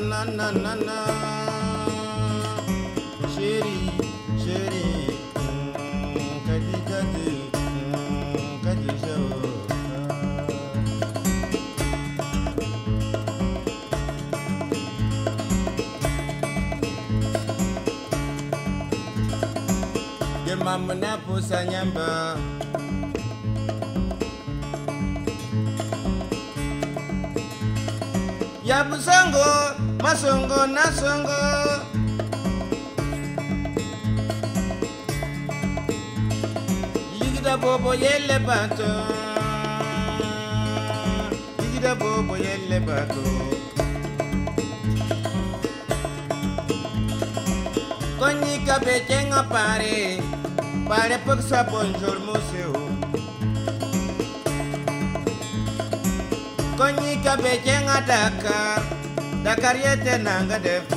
na na na na. Chérie mm, Kadi kadi Kadi jao. Dia mama na pusa Ya busongo, masongo na songo Ligida bobo yelle bato. Ligida bobo yelle bato. Koni kabe kenga pare Pare pok sa bonjour museo Koni kabe kenga Dakar Dakar yete nanga def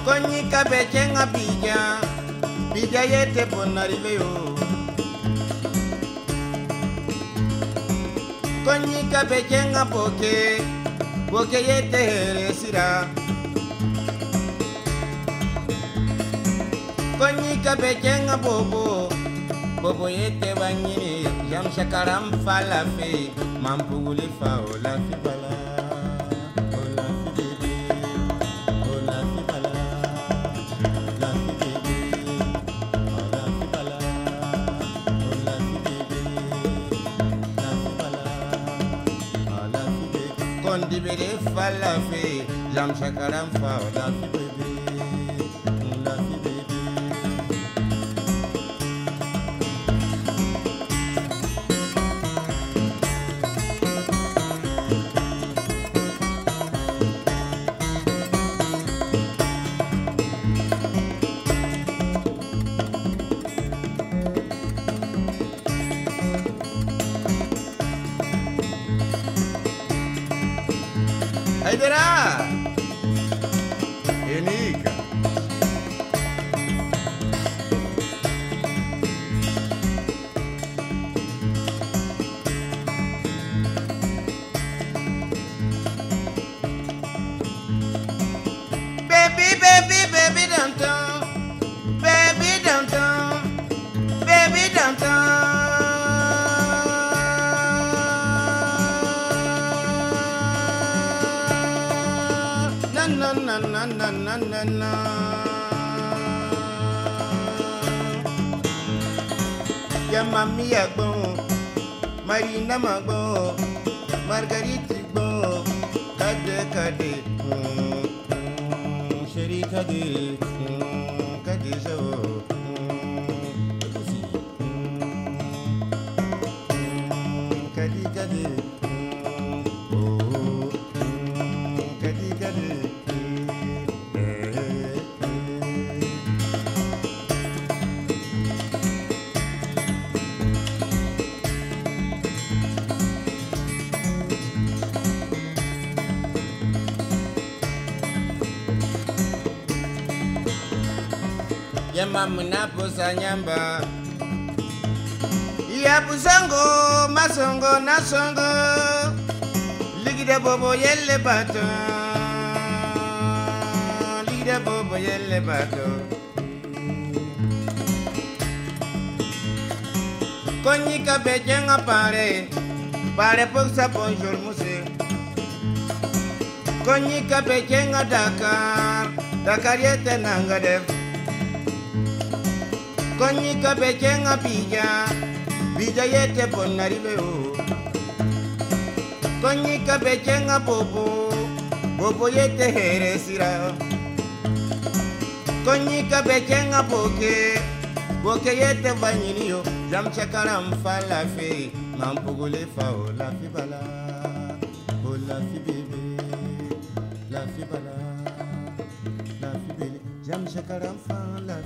Koni kabe kenga bija Bija yete bon arrivé yo. Koni kabe kenga poke Poke yete here sira. Koni kabe kenga bobo Bobo yete banyini Jam shakaram fala fe Mampuguli fa ola fi bala Ola fi bebe Ola fi bala Ola fi bebe Ola fi bala Ola fi bebe Ola fi bala Ola fi bebe Kondi bere fala fe Jam shakaram fa ola fi bebe Haidara! Enica! Baby, baby, baby, don't Baby, don't Baby, don't na na na. Ya mami ya gbọ́n, Marina ma gbọ́n, Margarita gbọ́n, kade kade, mm, mm, kade, ya mamuna posa nyamba. Ya busongo masongo na songo ligide bobo yelle bato. Ligide bobo yelle bato. Konyika bejenga pare. Pare poksa bonjour muse konyika bejenga dakar. Dakar yete nanga def konyika bejenga bija bija yete bonaribe o. Konyika bejenga bobo bobo yete here sira. Konyika bejenga boke boke yete banyini yo. Jam chakara mfala fe mampugule fa o la fi bala. O la fi bebe la fi bala la fi bele. Jam chakara mfala